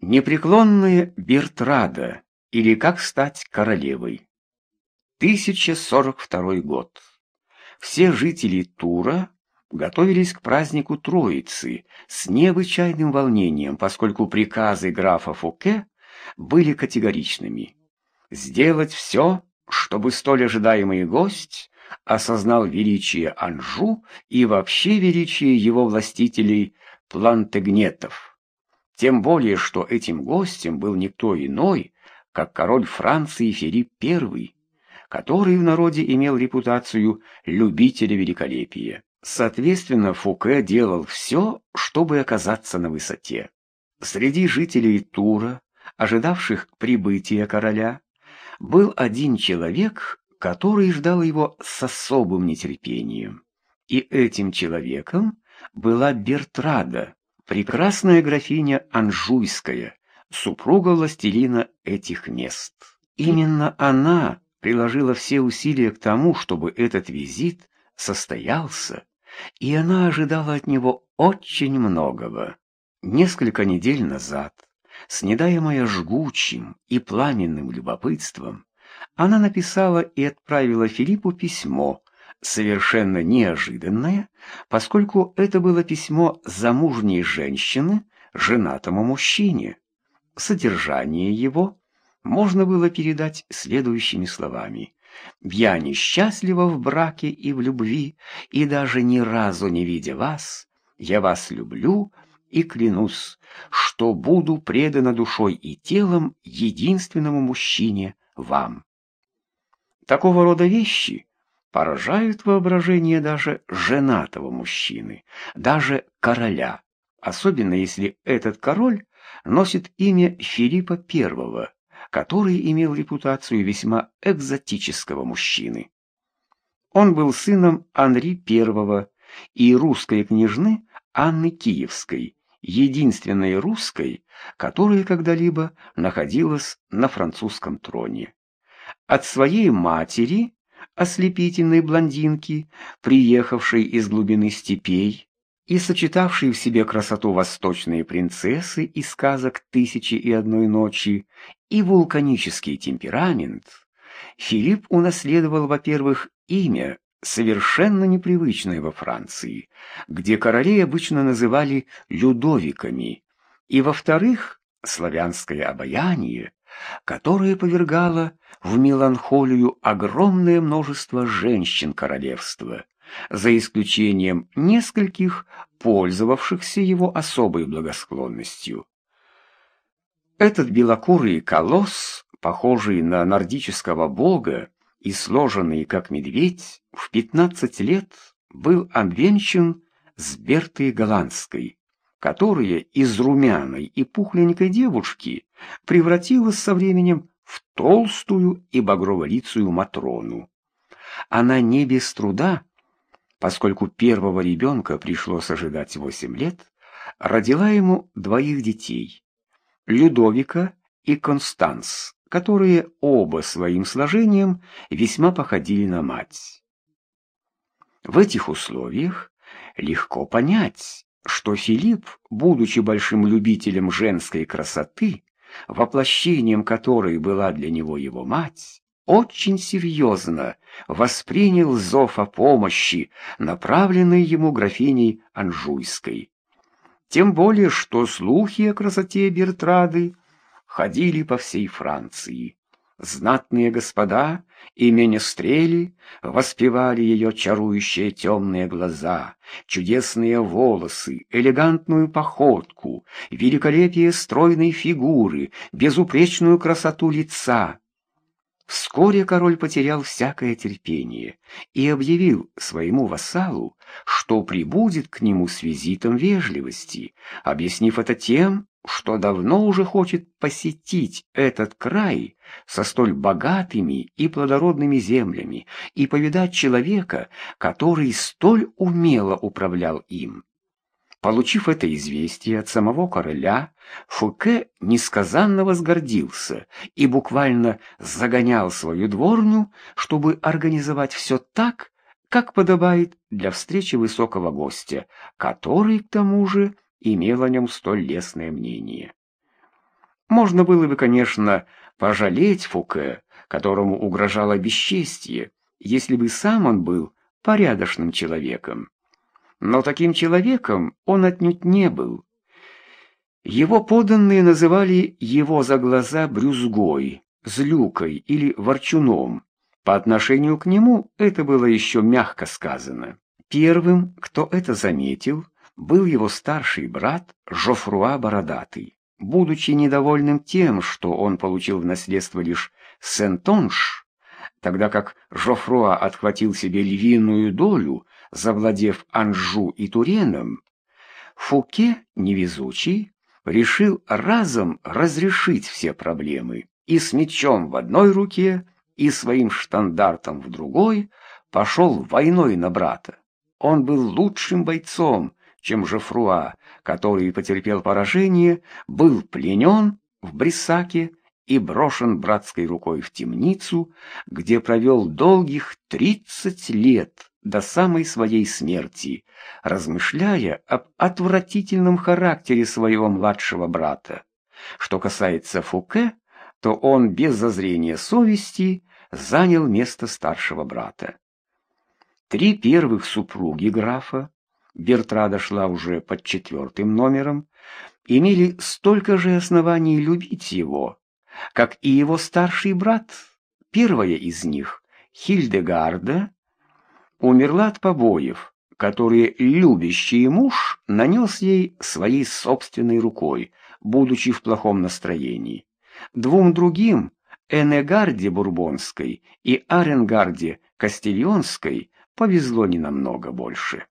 Непреклонная Бертрада или Как стать королевой. 1042 год. Все жители Тура готовились к празднику Троицы с необычайным волнением, поскольку приказы графа Фуке были категоричными. Сделать все, чтобы столь ожидаемый гость осознал величие Анжу и вообще величие его властителей Плантегнетов. Тем более, что этим гостем был никто иной, как король Франции Филипп I, который в народе имел репутацию любителя великолепия. Соответственно, Фуке делал все, чтобы оказаться на высоте. Среди жителей Тура, ожидавших прибытия короля, был один человек, который ждал его с особым нетерпением. И этим человеком была Бертрада, прекрасная графиня Анжуйская, супруга властелина этих мест. Именно она приложила все усилия к тому, чтобы этот визит состоялся, и она ожидала от него очень многого. Несколько недель назад, снедаемая жгучим и пламенным любопытством, она написала и отправила Филиппу письмо, совершенно неожиданное, поскольку это было письмо замужней женщины женатому мужчине. Содержание его можно было передать следующими словами. «Я несчастлива в браке и в любви, и даже ни разу не видя вас, я вас люблю и клянусь, что буду предана душой и телом единственному мужчине, вам». Такого рода вещи поражают воображение даже женатого мужчины, даже короля, особенно если этот король носит имя Филиппа I, который имел репутацию весьма экзотического мужчины. Он был сыном Анри I и русской княжны Анны Киевской, единственной русской, которая когда-либо находилась на французском троне. От своей матери ослепительной блондинки, приехавшей из глубины степей и сочетавшей в себе красоту восточной принцессы из сказок «Тысячи и одной ночи» и вулканический темперамент, Филипп унаследовал, во-первых, имя, совершенно непривычное во Франции, где королей обычно называли Людовиками, и, во-вторых, славянское обаяние, которое повергало в меланхолию огромное множество женщин королевства, за исключением нескольких, пользовавшихся его особой благосклонностью. Этот белокурый колосс, похожий на нордического бога и сложенный как медведь, в пятнадцать лет был обвенчан с Бертой Голландской, которая из румяной и пухленькой девушки превратилась со временем в толстую и багроволицую Матрону. Она не без труда, поскольку первого ребенка пришлось ожидать восемь лет, родила ему двоих детей — Людовика и Констанс, которые оба своим сложением весьма походили на мать. В этих условиях легко понять, что Филипп, будучи большим любителем женской красоты, воплощением которой была для него его мать, очень серьезно воспринял зов о помощи, направленный ему графиней Анжуйской. Тем более, что слухи о красоте Бертрады ходили по всей Франции. Знатные господа и менестрели воспевали ее чарующие темные глаза, чудесные волосы, элегантную походку, великолепие стройной фигуры, безупречную красоту лица. Вскоре король потерял всякое терпение и объявил своему вассалу, что прибудет к нему с визитом вежливости, объяснив это тем, что давно уже хочет посетить этот край со столь богатыми и плодородными землями и повидать человека, который столь умело управлял им. Получив это известие от самого короля, Фуке несказанно возгордился и буквально загонял свою дворню, чтобы организовать все так, как подобает для встречи высокого гостя, который, к тому же, имел о нем столь лестное мнение. Можно было бы, конечно, пожалеть Фуке, которому угрожало бесчестье, если бы сам он был порядочным человеком. Но таким человеком он отнюдь не был. Его поданные называли его за глаза брюзгой, злюкой или ворчуном. По отношению к нему это было еще мягко сказано. Первым, кто это заметил, был его старший брат Жофруа Бородатый. Будучи недовольным тем, что он получил в наследство лишь Сентонж, тогда как Жофруа отхватил себе львиную долю, завладев Анжу и Туреном, Фуке, невезучий, решил разом разрешить все проблемы и с мечом в одной руке и своим штандартом в другой пошел войной на брата. Он был лучшим бойцом, чем Жефруа, который потерпел поражение, был пленен в Брисаке и брошен братской рукой в темницу, где провел долгих тридцать лет до самой своей смерти, размышляя об отвратительном характере своего младшего брата. Что касается Фуке, то он без зазрения совести занял место старшего брата. Три первых супруги графа, Бертрада шла уже под четвертым номером, имели столько же оснований любить его, как и его старший брат. Первая из них, Хильдегарда, умерла от побоев, которые любящий муж нанес ей своей собственной рукой, будучи в плохом настроении. Двум другим, Энегарде Бурбонской и Аренгарде Кастильонской, повезло не намного больше.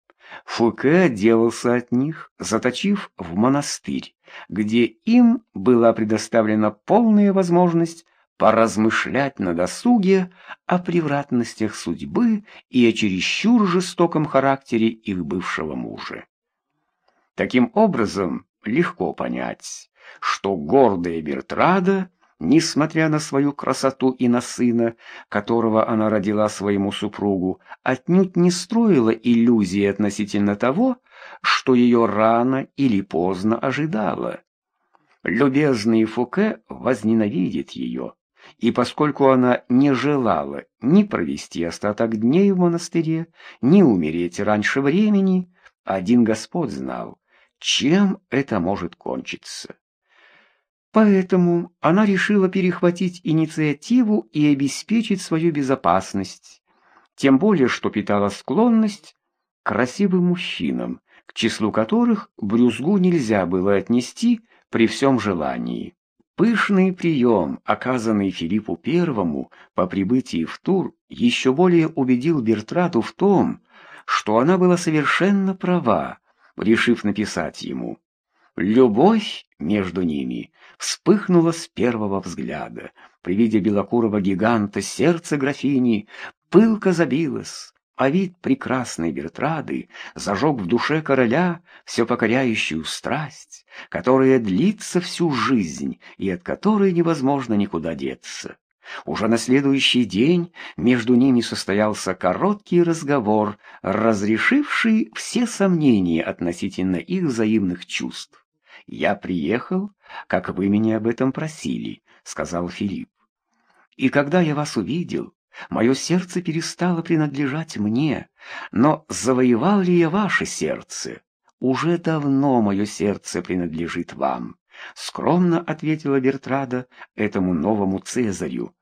Фуке отделался от них, заточив в монастырь, где им была предоставлена полная возможность поразмышлять на досуге о превратностях судьбы и о чересчур жестоком характере их бывшего мужа. Таким образом, легко понять, что гордая Бертрада несмотря на свою красоту и на сына, которого она родила своему супругу, отнюдь не строила иллюзии относительно того, что ее рано или поздно ожидало. Любезный Фуке возненавидит ее, и поскольку она не желала ни провести остаток дней в монастыре, ни умереть раньше времени, один Господь знал, чем это может кончиться. Поэтому она решила перехватить инициативу и обеспечить свою безопасность, тем более что питала склонность к красивым мужчинам, к числу которых брюзгу нельзя было отнести при всем желании. Пышный прием, оказанный Филиппу Первому по прибытии в Тур, еще более убедил Бертрату в том, что она была совершенно права, решив написать ему. Любовь между ними вспыхнула с первого взгляда. При виде белокурого гиганта сердце графини пылко забилось, а вид прекрасной Бертрады зажег в душе короля все покоряющую страсть, которая длится всю жизнь и от которой невозможно никуда деться. Уже на следующий день между ними состоялся короткий разговор, разрешивший все сомнения относительно их взаимных чувств. «Я приехал, как вы меня об этом просили», — сказал Филипп. «И когда я вас увидел, мое сердце перестало принадлежать мне, но завоевал ли я ваше сердце? Уже давно мое сердце принадлежит вам», — скромно ответила Бертрада этому новому Цезарю.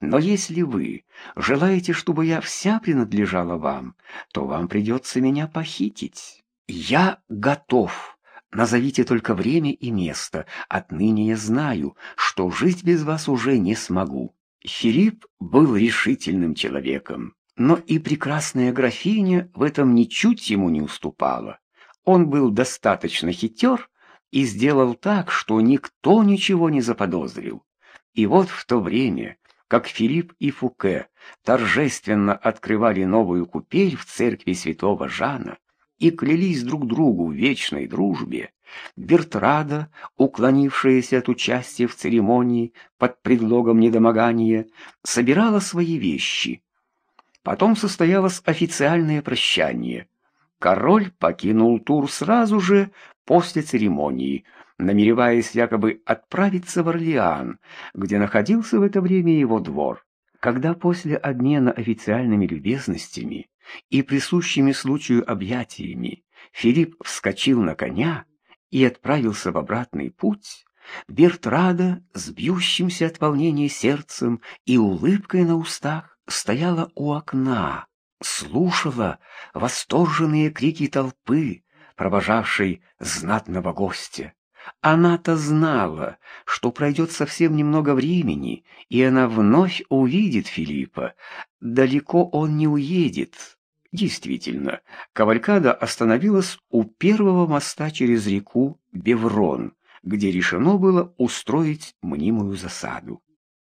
Но если вы желаете, чтобы я вся принадлежала вам, то вам придется меня похитить. Я готов. Назовите только время и место. Отныне я знаю, что жить без вас уже не смогу». Филипп был решительным человеком, но и прекрасная графиня в этом ничуть ему не уступала. Он был достаточно хитер и сделал так, что никто ничего не заподозрил. И вот в то время, как Филипп и Фуке торжественно открывали новую купель в церкви святого Жана, и клялись друг другу в вечной дружбе, Бертрада, уклонившаяся от участия в церемонии под предлогом недомогания, собирала свои вещи. Потом состоялось официальное прощание. Король покинул Тур сразу же после церемонии, намереваясь якобы отправиться в Орлеан, где находился в это время его двор. Когда после обмена официальными любезностями и присущими случаю объятиями Филипп вскочил на коня и отправился в обратный путь, Бертрада с бьющимся от волнения сердцем и улыбкой на устах стояла у окна, слушала восторженные крики толпы, провожавшей знатного гостя. Она-то знала, что пройдет совсем немного времени, и она вновь увидит Филиппа. Далеко он не уедет. Действительно, Кавалькада остановилась у первого моста через реку Беврон, где решено было устроить мнимую засаду.